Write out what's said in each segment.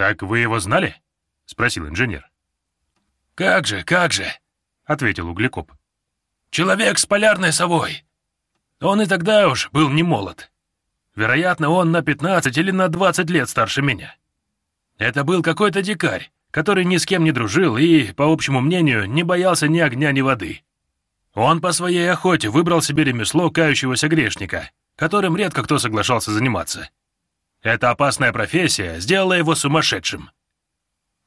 «Так вы его знали?» — спросил инженер. «Как же, как же!» — ответил углекоп. «Человек с полярной совой. Он и тогда уж был не молод. Вероятно, он на 15 или на 20 лет старше меня. Это был какой-то дикарь, который ни с кем не дружил и, по общему мнению, не боялся ни огня, ни воды. Он по своей охоте выбрал себе ремесло кающегося грешника, которым редко кто соглашался заниматься. Эта опасная профессия сделала его сумасшедшим.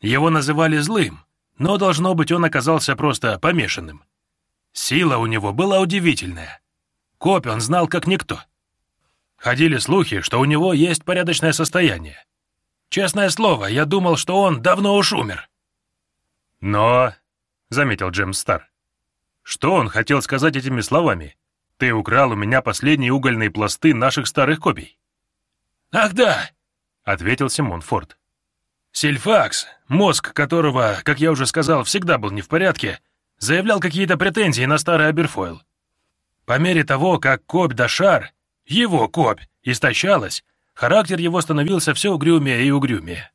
Его называли злым, но, должно быть, он оказался просто помешанным. Сила у него была удивительная. Копь он знал как никто. Ходили слухи, что у него есть порядочное состояние. Честное слово, я думал, что он давно уж умер. Но, — заметил Джемс Стар, — что он хотел сказать этими словами? Ты украл у меня последние угольные пласты наших старых копий. «Ах да!» — ответил Симон Форд. «Сильфакс, мозг которого, как я уже сказал, всегда был не в порядке, заявлял какие-то претензии на старый Аберфойл. По мере того, как копь да шар, его копь, истощалась, характер его становился все угрюмее и угрюмее.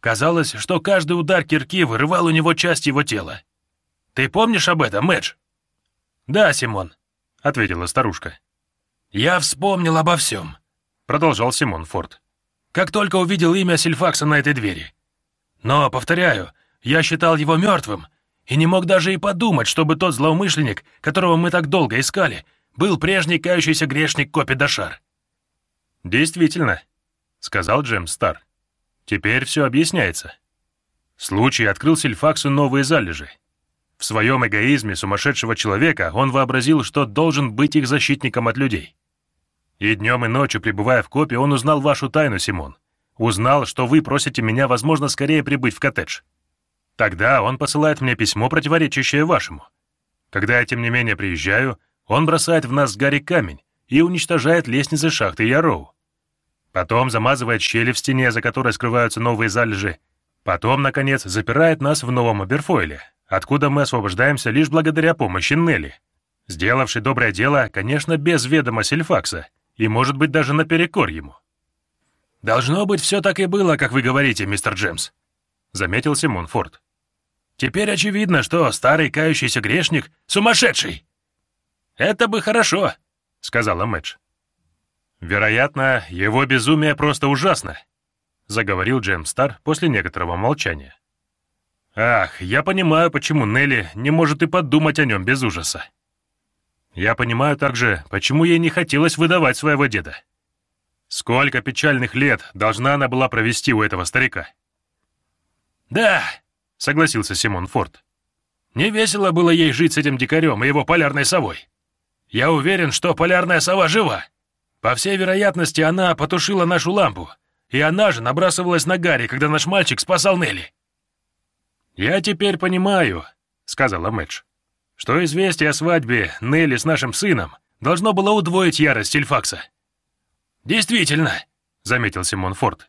Казалось, что каждый удар кирки вырывал у него часть его тела. Ты помнишь об этом, Мэдж?» «Да, Симон», — ответила старушка. «Я вспомнил обо всем продолжал Симон Форд. «Как только увидел имя Сильфакса на этой двери. Но, повторяю, я считал его мертвым и не мог даже и подумать, чтобы тот злоумышленник, которого мы так долго искали, был прежний кающийся грешник Копи Дашар». «Действительно», — сказал Джем Стар. «Теперь все объясняется. Случай открыл Сильфаксу новые залежи. В своем эгоизме сумасшедшего человека он вообразил, что должен быть их защитником от людей. И днем и ночью, пребывая в копе, он узнал вашу тайну, Симон. Узнал, что вы просите меня, возможно, скорее прибыть в коттедж. Тогда он посылает мне письмо, противоречащее вашему. Когда я, тем не менее, приезжаю, он бросает в нас с Гарри камень и уничтожает лестницы шахты Яроу. Потом замазывает щели в стене, за которой скрываются новые залежи. Потом, наконец, запирает нас в новом Аберфойле, откуда мы освобождаемся лишь благодаря помощи Нелли, сделавшей доброе дело, конечно, без ведома Сильфакса, и, может быть, даже наперекор ему. «Должно быть, все так и было, как вы говорите, мистер Джемс», — заметил Симон Форд. «Теперь очевидно, что старый кающийся грешник — сумасшедший». «Это бы хорошо», — сказала Мэтч. «Вероятно, его безумие просто ужасно», — заговорил Джеймс Стар после некоторого молчания. «Ах, я понимаю, почему Нелли не может и подумать о нем без ужаса. Я понимаю также, почему ей не хотелось выдавать своего деда. Сколько печальных лет должна она была провести у этого старика? «Да», — согласился Симон Форд. «Не весело было ей жить с этим дикарем и его полярной совой. Я уверен, что полярная сова жива. По всей вероятности, она потушила нашу лампу, и она же набрасывалась на Гарри, когда наш мальчик спасал Нелли». «Я теперь понимаю», — сказала Мэтч что известие о свадьбе Нелли с нашим сыном должно было удвоить ярость Сильфакса. «Действительно», — заметил Симон Форд.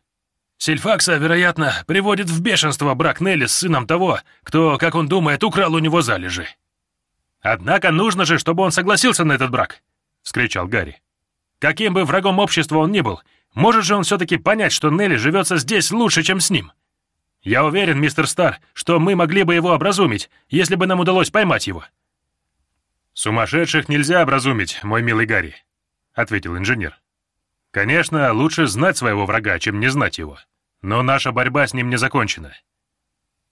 «Сильфакса, вероятно, приводит в бешенство брак Нелли с сыном того, кто, как он думает, украл у него залежи». «Однако нужно же, чтобы он согласился на этот брак», — вскричал Гарри. «Каким бы врагом общества он ни был, может же он все-таки понять, что Нелли живется здесь лучше, чем с ним?» Я уверен, мистер Стар, что мы могли бы его образумить, если бы нам удалось поймать его». «Сумасшедших нельзя образумить, мой милый Гарри», — ответил инженер. «Конечно, лучше знать своего врага, чем не знать его. Но наша борьба с ним не закончена.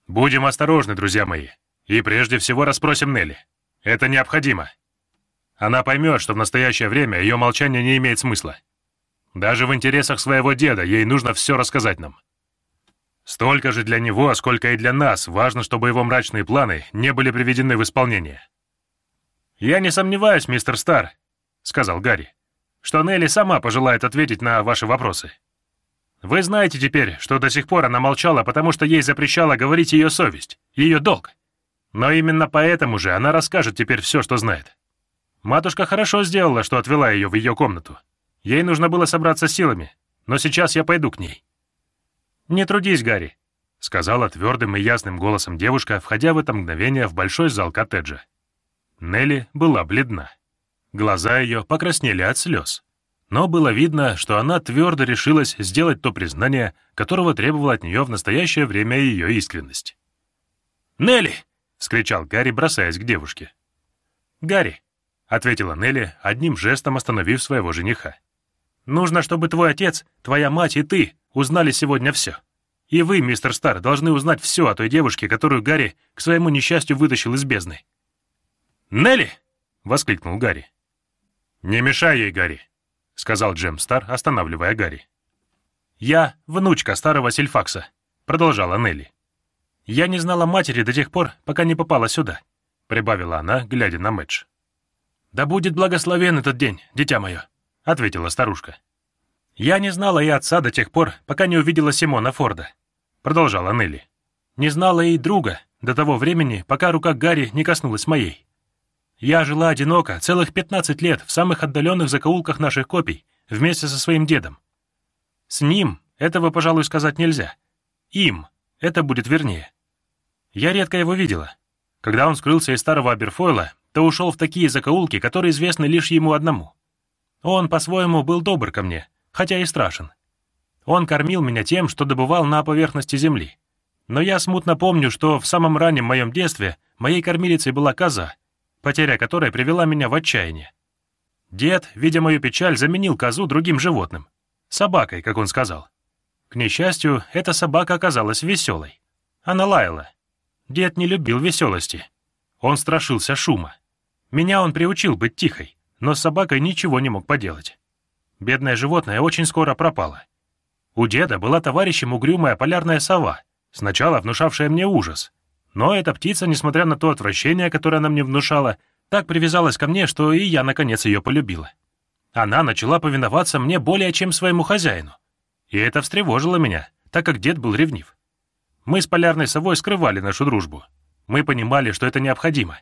Будем осторожны, друзья мои, и прежде всего расспросим Нелли. Это необходимо. Она поймет, что в настоящее время ее молчание не имеет смысла. Даже в интересах своего деда ей нужно все рассказать нам». Столько же для него, сколько и для нас, важно, чтобы его мрачные планы не были приведены в исполнение. «Я не сомневаюсь, мистер Стар», — сказал Гарри, «что Нелли сама пожелает ответить на ваши вопросы. Вы знаете теперь, что до сих пор она молчала, потому что ей запрещала говорить ее совесть, ее долг. Но именно поэтому же она расскажет теперь все, что знает. Матушка хорошо сделала, что отвела ее в ее комнату. Ей нужно было собраться силами, но сейчас я пойду к ней. «Не трудись, Гарри», — сказала твердым и ясным голосом девушка, входя в это мгновение в большой зал коттеджа. Нелли была бледна. Глаза ее покраснели от слез. но было видно, что она твердо решилась сделать то признание, которого требовала от нее в настоящее время ее искренность. «Нелли!» — вскричал Гарри, бросаясь к девушке. «Гарри!» — ответила Нелли, одним жестом остановив своего жениха. «Нужно, чтобы твой отец, твоя мать и ты узнали сегодня все. И вы, мистер Стар, должны узнать все о той девушке, которую Гарри к своему несчастью вытащил из бездны». «Нелли!» — воскликнул Гарри. «Не мешай ей, Гарри!» — сказал Джем Стар, останавливая Гарри. «Я внучка старого Сильфакса», — продолжала Нелли. «Я не знала матери до тех пор, пока не попала сюда», — прибавила она, глядя на Мэтч. «Да будет благословен этот день, дитя мое», — ответила старушка. «Я не знала и отца до тех пор, пока не увидела Симона Форда», — продолжала Нелли. «Не знала и друга до того времени, пока рука Гарри не коснулась моей. Я жила одиноко целых 15 лет в самых отдаленных закоулках наших копий вместе со своим дедом. С ним этого, пожалуй, сказать нельзя. Им это будет вернее. Я редко его видела. Когда он скрылся из старого Аберфойла, то ушел в такие закоулки, которые известны лишь ему одному. Он, по-своему, был добр ко мне, хотя и страшен. Он кормил меня тем, что добывал на поверхности земли. Но я смутно помню, что в самом раннем моем детстве моей кормилицей была коза, потеря которой привела меня в отчаяние. Дед, видя мою печаль, заменил козу другим животным. Собакой, как он сказал. К несчастью, эта собака оказалась веселой. Она лаяла. Дед не любил веселости. Он страшился шума. Меня он приучил быть тихой, но с собакой ничего не мог поделать. Бедное животное очень скоро пропало. У деда была товарищем угрюмая полярная сова, сначала внушавшая мне ужас, но эта птица, несмотря на то отвращение, которое она мне внушала, так привязалась ко мне, что и я, наконец, ее полюбила. Она начала повиноваться мне более чем своему хозяину. И это встревожило меня, так как дед был ревнив. Мы с полярной совой скрывали нашу дружбу. Мы понимали, что это необходимо.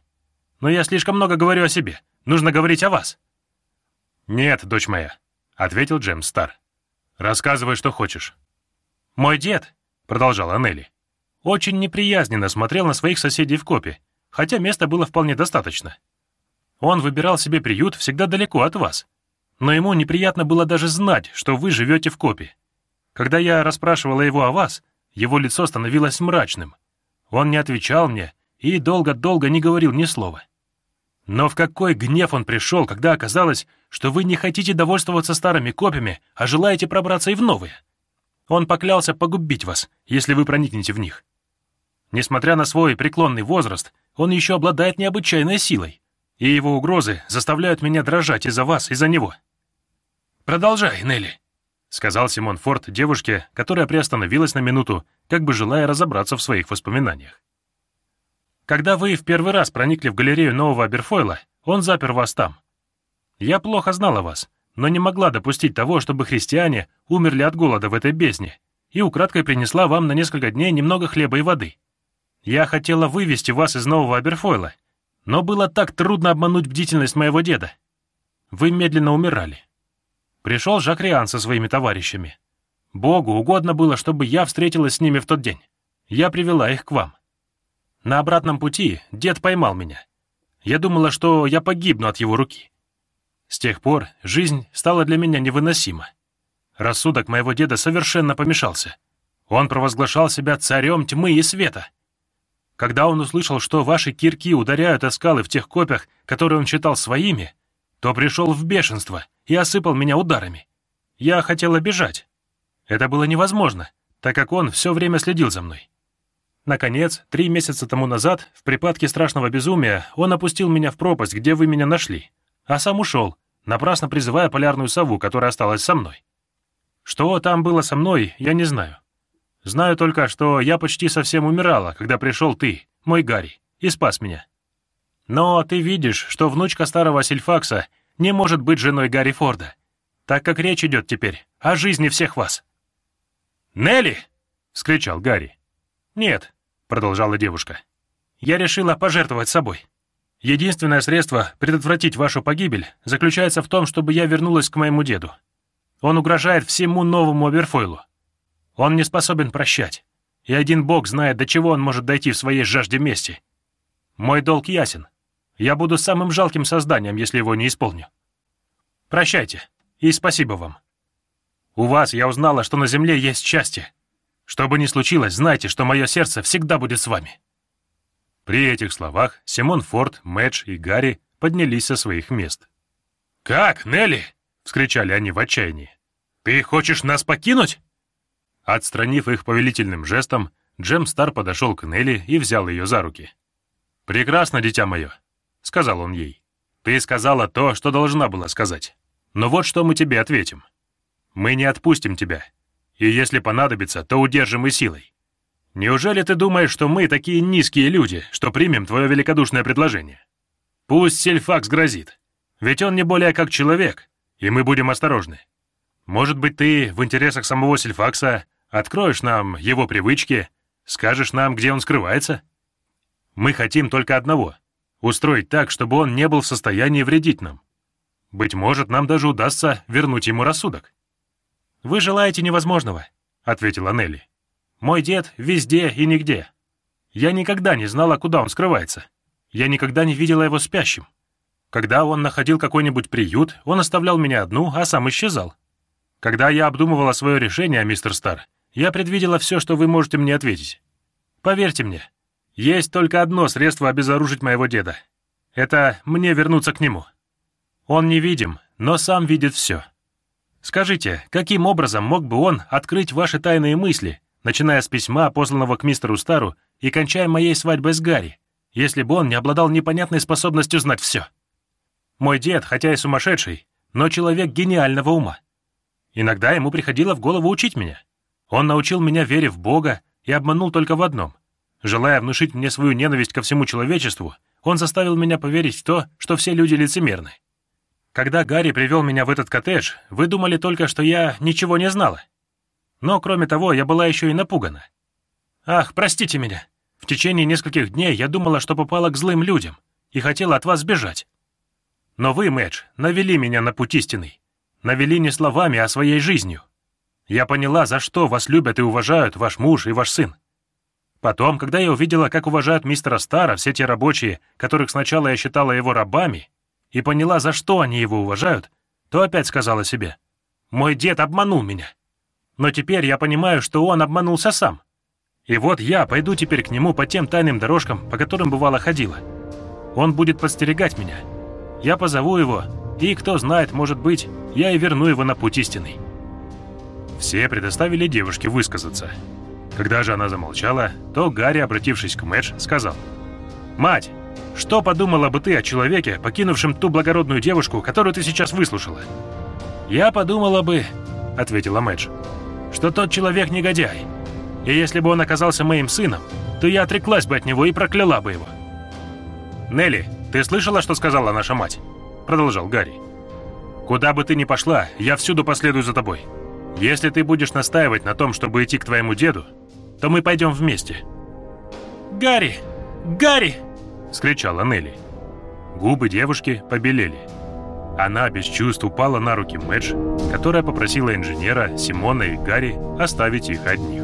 Но я слишком много говорю о себе. Нужно говорить о вас. «Нет, дочь моя», — ответил Джемс Стар. «Рассказывай, что хочешь». «Мой дед», — продолжала Нелли, очень неприязненно смотрел на своих соседей в копе, хотя места было вполне достаточно. Он выбирал себе приют всегда далеко от вас, но ему неприятно было даже знать, что вы живете в копе. Когда я расспрашивала его о вас, его лицо становилось мрачным. Он не отвечал мне и долго-долго не говорил ни слова. Но в какой гнев он пришел, когда оказалось, что вы не хотите довольствоваться старыми копьями, а желаете пробраться и в новые. Он поклялся погубить вас, если вы проникнете в них. Несмотря на свой преклонный возраст, он еще обладает необычайной силой, и его угрозы заставляют меня дрожать из-за вас, из-за него. «Продолжай, Нелли», — сказал Симон Форд девушке, которая приостановилась на минуту, как бы желая разобраться в своих воспоминаниях. «Когда вы в первый раз проникли в галерею нового Аберфойла, он запер вас там. Я плохо знала вас, но не могла допустить того, чтобы христиане умерли от голода в этой бездне, и украдкой принесла вам на несколько дней немного хлеба и воды. Я хотела вывести вас из нового Аберфойла, но было так трудно обмануть бдительность моего деда. Вы медленно умирали. Пришел Жак Риан со своими товарищами. Богу угодно было, чтобы я встретилась с ними в тот день. Я привела их к вам. На обратном пути дед поймал меня. Я думала, что я погибну от его руки. С тех пор жизнь стала для меня невыносима. Рассудок моего деда совершенно помешался. Он провозглашал себя царем тьмы и света — когда он услышал, что ваши кирки ударяют о скалы в тех копях, которые он считал своими, то пришел в бешенство и осыпал меня ударами. Я хотела бежать. Это было невозможно, так как он все время следил за мной. Наконец, три месяца тому назад, в припадке страшного безумия, он опустил меня в пропасть, где вы меня нашли, а сам ушел, напрасно призывая полярную сову, которая осталась со мной. Что там было со мной, я не знаю. Знаю только, что я почти совсем умирала, когда пришел ты, мой Гарри, и спас меня. Но ты видишь, что внучка старого Сильфакса не может быть женой Гарри Форда, так как речь идет теперь о жизни всех вас». «Нелли!» — вскричал Гарри. «Нет», — продолжала девушка. «Я решила пожертвовать собой. Единственное средство предотвратить вашу погибель заключается в том, чтобы я вернулась к моему деду. Он угрожает всему новому Аберфойлу. Он не способен прощать. И один бог знает, до чего он может дойти в своей жажде мести. Мой долг ясен. Я буду самым жалким созданием, если его не исполню. Прощайте, и спасибо вам. У вас я узнала, что на земле есть счастье. Что бы ни случилось, знайте, что мое сердце всегда будет с вами». При этих словах Симон Форд, Мэдж и Гарри поднялись со своих мест. «Как, Нелли?» — вскричали они в отчаянии. «Ты хочешь нас покинуть?» Отстранив их повелительным жестом, Джем Стар подошел к Нелли и взял ее за руки. «Прекрасно, дитя мое», — сказал он ей. «Ты сказала то, что должна была сказать. Но вот что мы тебе ответим. Мы не отпустим тебя, и если понадобится, то удержим и силой. Неужели ты думаешь, что мы такие низкие люди, что примем твое великодушное предложение? Пусть Сельфакс грозит, ведь он не более как человек, и мы будем осторожны. Может быть, ты в интересах самого Сельфакса откроешь нам его привычки, скажешь нам, где он скрывается? Мы хотим только одного — устроить так, чтобы он не был в состоянии вредить нам. Быть может, нам даже удастся вернуть ему рассудок. «Вы желаете невозможного», — ответила Нелли. «Мой дед везде и нигде. Я никогда не знала, куда он скрывается. Я никогда не видела его спящим. Когда он находил какой-нибудь приют, он оставлял меня одну, а сам исчезал. Когда я обдумывала свое решение, мистер Стар, я предвидела все, что вы можете мне ответить. Поверьте мне, есть только одно средство обезоружить моего деда. Это мне вернуться к нему. Он невидим, но сам видит все. Скажите, каким образом мог бы он открыть ваши тайные мысли, начиная с письма, посланного к мистеру Стару, и кончая моей свадьбой с Гарри, если бы он не обладал непонятной способностью знать все? Мой дед, хотя и сумасшедший, но человек гениального ума. Иногда ему приходило в голову учить меня. Он научил меня вере в Бога и обманул только в одном. Желая внушить мне свою ненависть ко всему человечеству, он заставил меня поверить в то, что все люди лицемерны. Когда Гарри привел меня в этот коттедж, вы думали только, что я ничего не знала. Но, кроме того, я была еще и напугана. Ах, простите меня. В течение нескольких дней я думала, что попала к злым людям и хотела от вас сбежать. Но вы, Мэдж, навели меня на путь истинный. Навели не словами, а своей жизнью. Я поняла, за что вас любят и уважают ваш муж и ваш сын. Потом, когда я увидела, как уважают мистера Стара все те рабочие, которых сначала я считала его рабами, и поняла, за что они его уважают, то опять сказала себе, «Мой дед обманул меня. Но теперь я понимаю, что он обманулся сам. И вот я пойду теперь к нему по тем тайным дорожкам, по которым бывало ходила. Он будет подстерегать меня. Я позову его, и, кто знает, может быть, я и верну его на путь истинный». Все предоставили девушке высказаться. Когда же она замолчала, то Гарри, обратившись к Мэдж, сказал, «Мать, что подумала бы ты о человеке, покинувшем ту благородную девушку, которую ты сейчас выслушала?» «Я подумала бы», — ответила Мэдж, «что тот человек негодяй. И если бы он оказался моим сыном, то я отреклась бы от него и прокляла бы его». «Нелли, ты слышала, что сказала наша мать?» — продолжал Гарри. «Куда бы ты ни пошла, я всюду последую за тобой. Если ты будешь настаивать на том, чтобы идти к твоему деду, то мы пойдем вместе». «Гарри! Гарри!» — скричала Нелли. Губы девушки побелели. Она без чувств упала на руки Мэдж, которая попросила инженера, Симона и Гарри оставить их одних.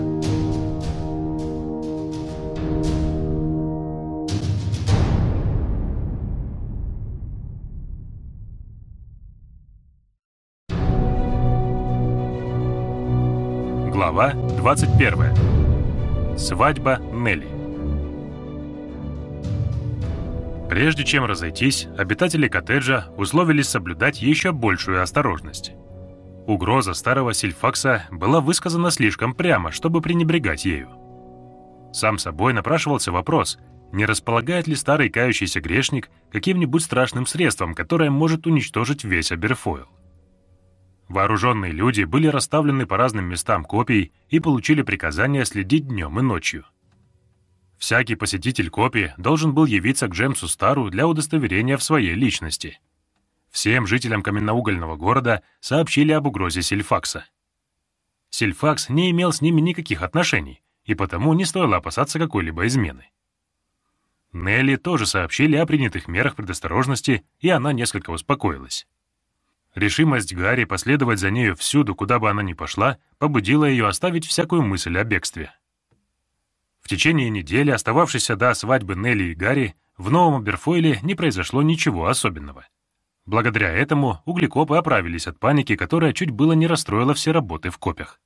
Глава 21. Свадьба Нелли. Прежде чем разойтись, обитатели коттеджа условились соблюдать еще большую осторожность. Угроза старого Сильфакса была высказана слишком прямо, чтобы пренебрегать ею. Сам собой напрашивался вопрос, не располагает ли старый кающийся грешник каким-нибудь страшным средством, которое может уничтожить весь Аберфойл. Вооруженные люди были расставлены по разным местам копий и получили приказание следить днем и ночью. Всякий посетитель копии должен был явиться к Джемсу Стару для удостоверения в своей личности. Всем жителям каменноугольного города сообщили об угрозе Сильфакса. Сильфакс не имел с ними никаких отношений, и потому не стоило опасаться какой-либо измены. Нелли тоже сообщили о принятых мерах предосторожности, и она несколько успокоилась. Решимость Гарри последовать за нею всюду, куда бы она ни пошла, побудила ее оставить всякую мысль о бегстве. В течение недели, остававшейся до свадьбы Нелли и Гарри, в Новом Аберфойле не произошло ничего особенного. Благодаря этому углекопы оправились от паники, которая чуть было не расстроила все работы в копях.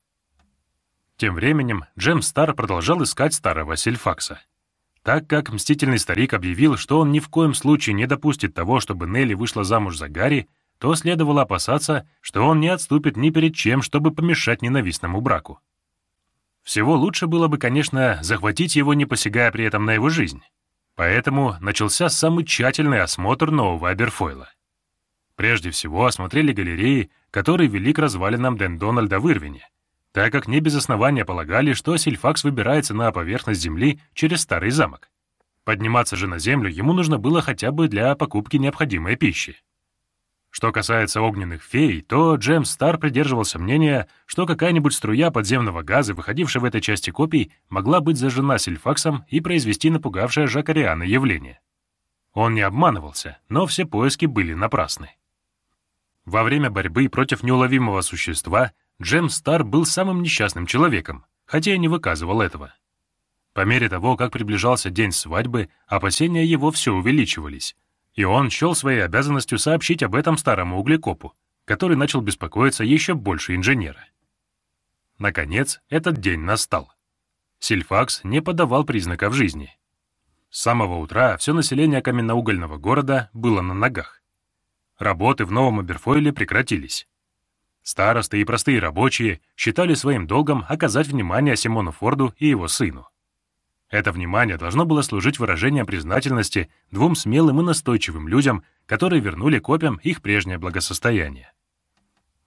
Тем временем Джем Стар продолжал искать старого Сильфакса. Так как мстительный старик объявил, что он ни в коем случае не допустит того, чтобы Нелли вышла замуж за Гарри, то следовало опасаться, что он не отступит ни перед чем, чтобы помешать ненавистному браку. Всего лучше было бы, конечно, захватить его, не посягая при этом на его жизнь. Поэтому начался самый тщательный осмотр нового Аберфойла. Прежде всего осмотрели галереи, которые вели к развалинам Дэн Дональда в Ирвине, так как не без основания полагали, что Сильфакс выбирается на поверхность земли через старый замок. Подниматься же на землю ему нужно было хотя бы для покупки необходимой пищи. Что касается огненных фей, то Джемс Стар придерживался мнения, что какая-нибудь струя подземного газа, выходившая в этой части копий, могла быть зажжена сильфаксом и произвести напугавшее Жакариана явление. Он не обманывался, но все поиски были напрасны. Во время борьбы против неуловимого существа Джем Стар был самым несчастным человеком, хотя и не выказывал этого. По мере того, как приближался день свадьбы, опасения его все увеличивались, и он счел своей обязанностью сообщить об этом старому углекопу, который начал беспокоиться еще больше инженера. Наконец, этот день настал. Сильфакс не подавал признаков жизни. С самого утра все население каменноугольного города было на ногах. Работы в Новом Аберфойле прекратились. Старосты и простые рабочие считали своим долгом оказать внимание Симону Форду и его сыну. Это внимание должно было служить выражением признательности двум смелым и настойчивым людям, которые вернули копям их прежнее благосостояние.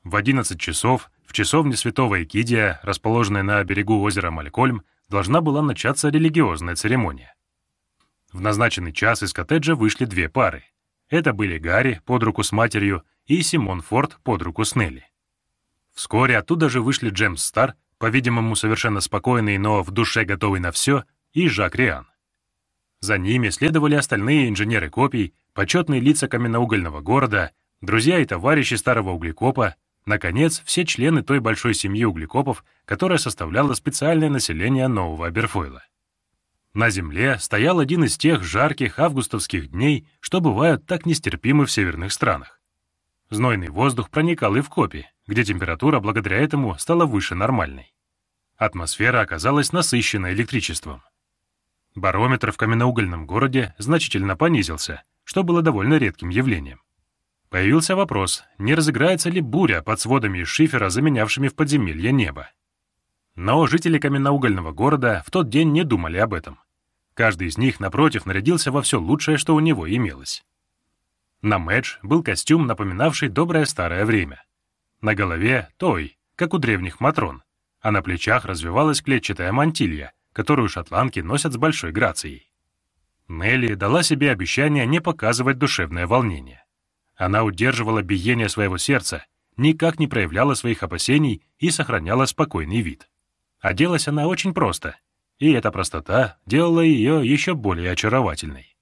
В 11 часов в часовне святого Экидия, расположенной на берегу озера Малькольм, должна была начаться религиозная церемония. В назначенный час из коттеджа вышли две пары. Это были Гарри под руку с матерью и Симон Форд под руку с Нелли. Вскоре оттуда же вышли Джемс Стар, по-видимому, совершенно спокойный, но в душе готовый на все, и Жак Риан. За ними следовали остальные инженеры копий, почетные лица каменноугольного города, друзья и товарищи старого углекопа, наконец, все члены той большой семьи углекопов, которая составляла специальное население нового Аберфойла. На земле стоял один из тех жарких августовских дней, что бывают так нестерпимы в северных странах. Знойный воздух проникал и в копи, где температура благодаря этому стала выше нормальной. Атмосфера оказалась насыщена электричеством. Барометр в каменноугольном городе значительно понизился, что было довольно редким явлением. Появился вопрос, не разыграется ли буря под сводами из шифера, заменявшими в подземелье небо. Но жители каменноугольного города в тот день не думали об этом. Каждый из них, напротив, нарядился во все лучшее, что у него имелось. На Мэдж был костюм, напоминавший доброе старое время. На голове — той, как у древних матрон, а на плечах развивалась клетчатая мантилья, которую шотландки носят с большой грацией. Нелли дала себе обещание не показывать душевное волнение. Она удерживала биение своего сердца, никак не проявляла своих опасений и сохраняла спокойный вид. Оделась она очень просто, и эта простота делала ее еще более очаровательной.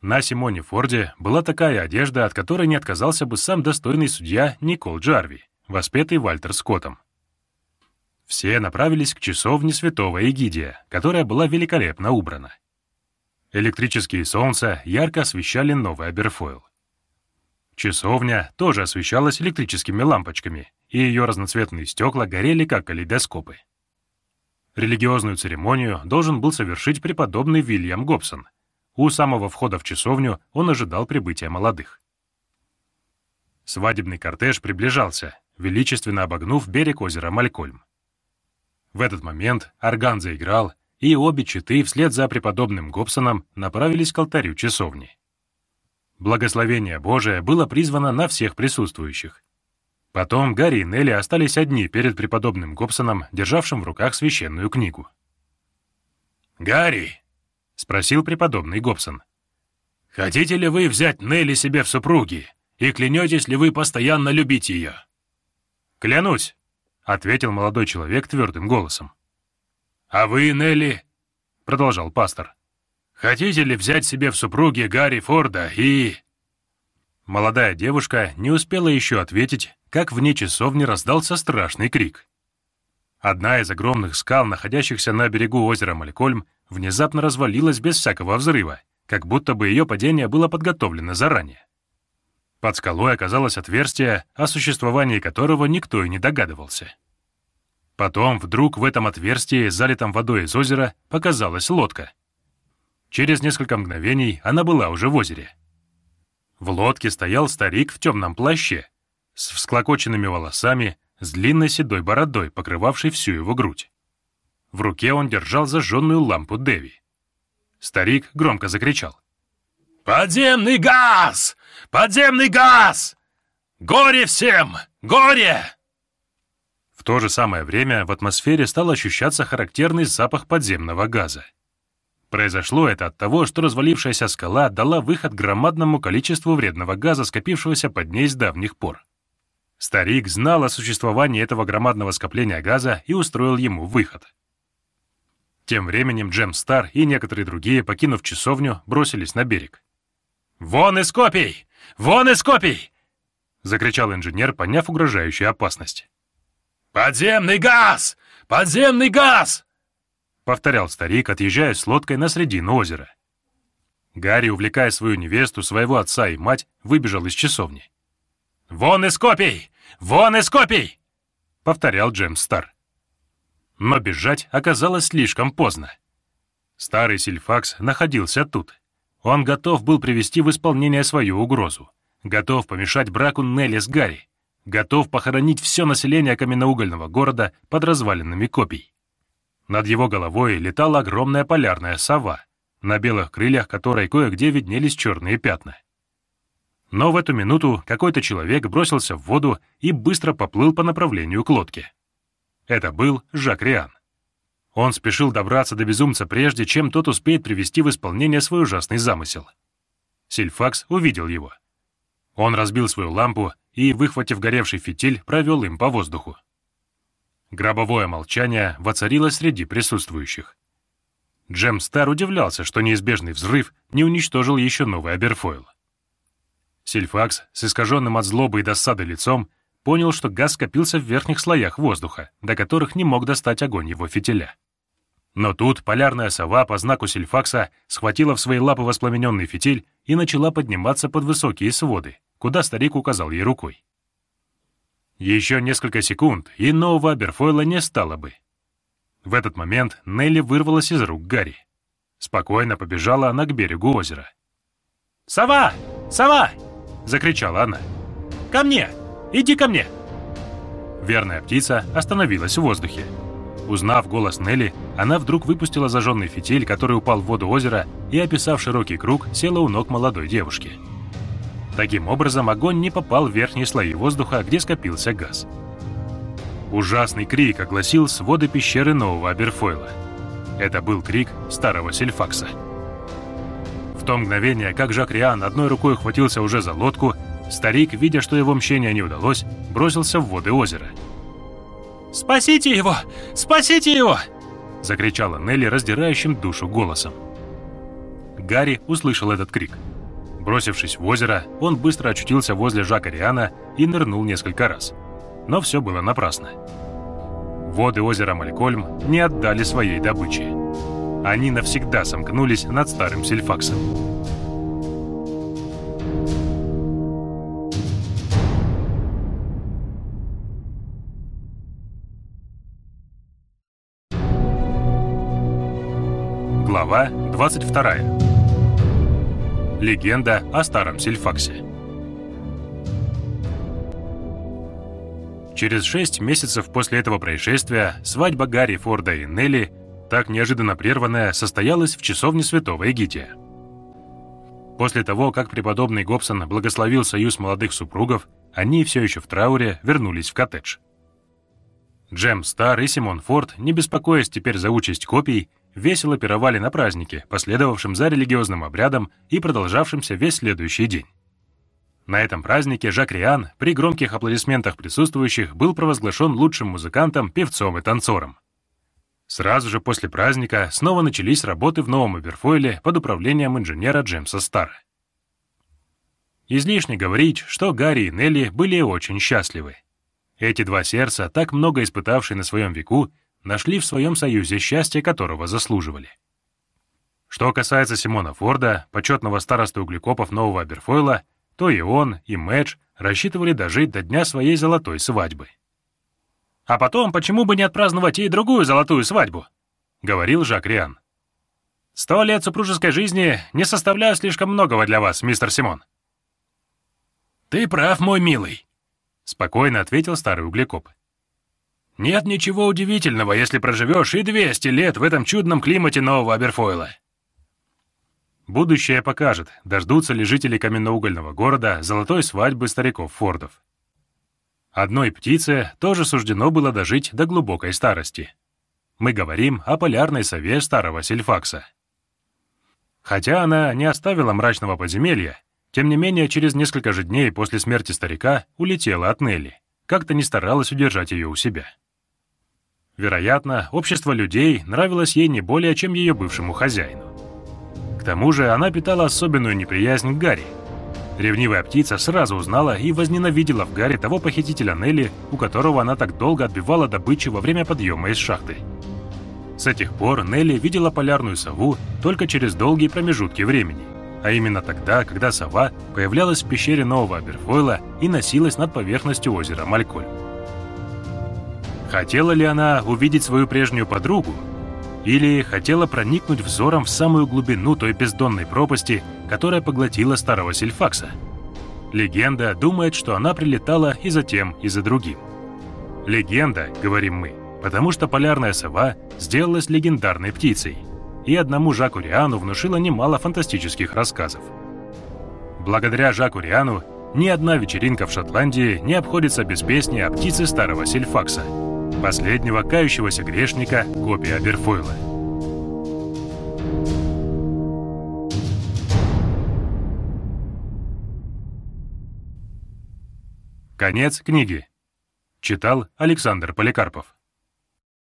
На Симоне Форде была такая одежда, от которой не отказался бы сам достойный судья Никол Джарви, воспетый Вальтер Скоттом. Все направились к часовне святого Эгидия, которая была великолепно убрана. Электрические солнца ярко освещали новый Аберфойл. Часовня тоже освещалась электрическими лампочками, и ее разноцветные стекла горели как калейдоскопы. Религиозную церемонию должен был совершить преподобный Вильям Гобсон — у самого входа в часовню он ожидал прибытия молодых. Свадебный кортеж приближался, величественно обогнув берег озера Малькольм. В этот момент орган заиграл, и обе четы вслед за преподобным Гобсоном направились к алтарю часовни. Благословение Божие было призвано на всех присутствующих. Потом Гарри и Нелли остались одни перед преподобным Гобсоном, державшим в руках священную книгу. «Гарри!» — спросил преподобный Гобсон. «Хотите ли вы взять Нелли себе в супруги, и клянетесь ли вы постоянно любить ее?» «Клянусь», — ответил молодой человек твердым голосом. «А вы, Нелли?» — продолжал пастор. «Хотите ли взять себе в супруги Гарри Форда и...» Молодая девушка не успела еще ответить, как вне часовни раздался страшный крик. Одна из огромных скал, находящихся на берегу озера Малькольм, внезапно развалилась без всякого взрыва, как будто бы ее падение было подготовлено заранее. Под скалой оказалось отверстие, о существовании которого никто и не догадывался. Потом вдруг в этом отверстии, залитом водой из озера, показалась лодка. Через несколько мгновений она была уже в озере. В лодке стоял старик в темном плаще, с всклокоченными волосами, с длинной седой бородой, покрывавшей всю его грудь. В руке он держал зажженную лампу Деви. Старик громко закричал. «Подземный газ! Подземный газ! Горе всем! Горе!» В то же самое время в атмосфере стал ощущаться характерный запах подземного газа. Произошло это от того, что развалившаяся скала дала выход громадному количеству вредного газа, скопившегося под ней с давних пор. Старик знал о существовании этого громадного скопления газа и устроил ему выход. Тем временем Джем Стар и некоторые другие, покинув часовню, бросились на берег. «Вон из копий! Вон из копий!» — закричал инженер, поняв угрожающую опасность. «Подземный газ! Подземный газ!» — повторял старик, отъезжая с лодкой на середину озера. Гарри, увлекая свою невесту, своего отца и мать, выбежал из часовни. «Вон из копий! Вон из копий!» — повторял Джемс Стар. Но бежать оказалось слишком поздно. Старый Сильфакс находился тут, он готов был привести в исполнение свою угрозу. Готов помешать браку Нелли с Гарри. Готов похоронить все население каменноугольного города под развалинами копий. Над его головой летала огромная полярная сова, на белых крыльях которой кое-где виднелись черные пятна. Но в эту минуту какой-то человек бросился в воду и быстро поплыл по направлению к лодке. Это был Жак Риан. Он спешил добраться до безумца прежде, чем тот успеет привести в исполнение свой ужасный замысел. Сильфакс увидел его. Он разбил свою лампу и, выхватив горевший фитиль, провел им по воздуху. Гробовое молчание воцарилось среди присутствующих. Джем Стар удивлялся, что неизбежный взрыв не уничтожил еще новый Аберфойл. Сильфакс с искаженным от злобы и досады лицом понял, что газ скопился в верхних слоях воздуха, до которых не мог достать огонь его фитиля. Но тут полярная сова по знаку сильфакса схватила в свои лапы воспламененный фитиль и начала подниматься под высокие своды, куда старик указал ей рукой. Еще несколько секунд, и нового Аберфойла не стало бы. В этот момент Нелли вырвалась из рук Гарри. Спокойно побежала она к берегу озера. «Сова! Сова!» — закричала она. «Ко мне! Иди ко мне!» Верная птица остановилась в воздухе. Узнав голос Нелли, она вдруг выпустила зажженный фитиль, который упал в воду озера, и, описав широкий круг, села у ног молодой девушки. Таким образом, огонь не попал в верхние слои воздуха, где скопился газ. Ужасный крик огласил своды пещеры нового Аберфойла. Это был крик старого Сельфакса. В то мгновение, как Жак Риан одной рукой хватился уже за лодку, старик, видя, что его мщение не удалось, бросился в воды озера — «Спасите его! Спасите его!» — закричала Нелли раздирающим душу голосом. Гарри услышал этот крик. Бросившись в озеро, он быстро очутился возле Жака Риана и нырнул несколько раз. Но все было напрасно. Воды озера Малькольм не отдали своей добычи. Они навсегда сомкнулись над старым Сильфаксом. Глава 22. Легенда о старом Сильфаксе. Через шесть месяцев после этого происшествия свадьба Гарри Форда и Нелли, так неожиданно прерванная, состоялась в часовне святого Эгития. После того, как преподобный Гобсон благословил союз молодых супругов, они все еще в трауре вернулись в коттедж. Джем Стар и Симон Форд, не беспокоясь теперь за участь копий, весело пировали на празднике, последовавшем за религиозным обрядом и продолжавшимся весь следующий день. На этом празднике Жак Риан при громких аплодисментах присутствующих был провозглашен лучшим музыкантом, певцом и танцором. Сразу же после праздника снова начались работы в новом Эберфойле под управлением инженера Джемса Стара. Излишне говорить, что Гарри и Нелли были очень счастливы. Эти два сердца, так много испытавшие на своем веку, нашли в своем союзе счастье, которого заслуживали. Что касается Симона Форда, почетного староста углекопов Нового Аберфойла, то и он, и Мэдж рассчитывали дожить до дня своей золотой свадьбы. «А потом, почему бы не отпраздновать и другую золотую свадьбу?» — говорил Жак Риан. «Сто лет супружеской жизни не составляют слишком многого для вас, мистер Симон». «Ты прав, мой милый», — спокойно ответил старый углекоп. «Нет ничего удивительного, если проживешь и 200 лет в этом чудном климате нового Аберфойла». Будущее покажет, дождутся ли жители каменноугольного города золотой свадьбы стариков Фордов. Одной птице тоже суждено было дожить до глубокой старости. Мы говорим о полярной сове старого Сильфакса. Хотя она не оставила мрачного подземелья, тем не менее через несколько же дней после смерти старика улетела от Нелли, как-то не старалась удержать ее у себя. Вероятно, общество людей нравилось ей не более, чем ее бывшему хозяину тому же она питала особенную неприязнь к Гарри. Ревнивая птица сразу узнала и возненавидела в Гарри того похитителя Нелли, у которого она так долго отбивала добычу во время подъема из шахты. С этих пор Нелли видела полярную сову только через долгие промежутки времени, а именно тогда, когда сова появлялась в пещере Нового Аберфойла и носилась над поверхностью озера Малькольм. Хотела ли она увидеть свою прежнюю подругу, или хотела проникнуть взором в самую глубину той бездонной пропасти, которая поглотила старого Сильфакса. Легенда думает, что она прилетала и за тем, и за другим. Легенда, говорим мы, потому что полярная сова сделалась легендарной птицей, и одному Жаку Риану внушила немало фантастических рассказов. Благодаря Жаку Риану ни одна вечеринка в Шотландии не обходится без песни о птице старого Сильфакса – последнего кающегося грешника копия Аберфойла. Конец книги. Читал Александр Поликарпов.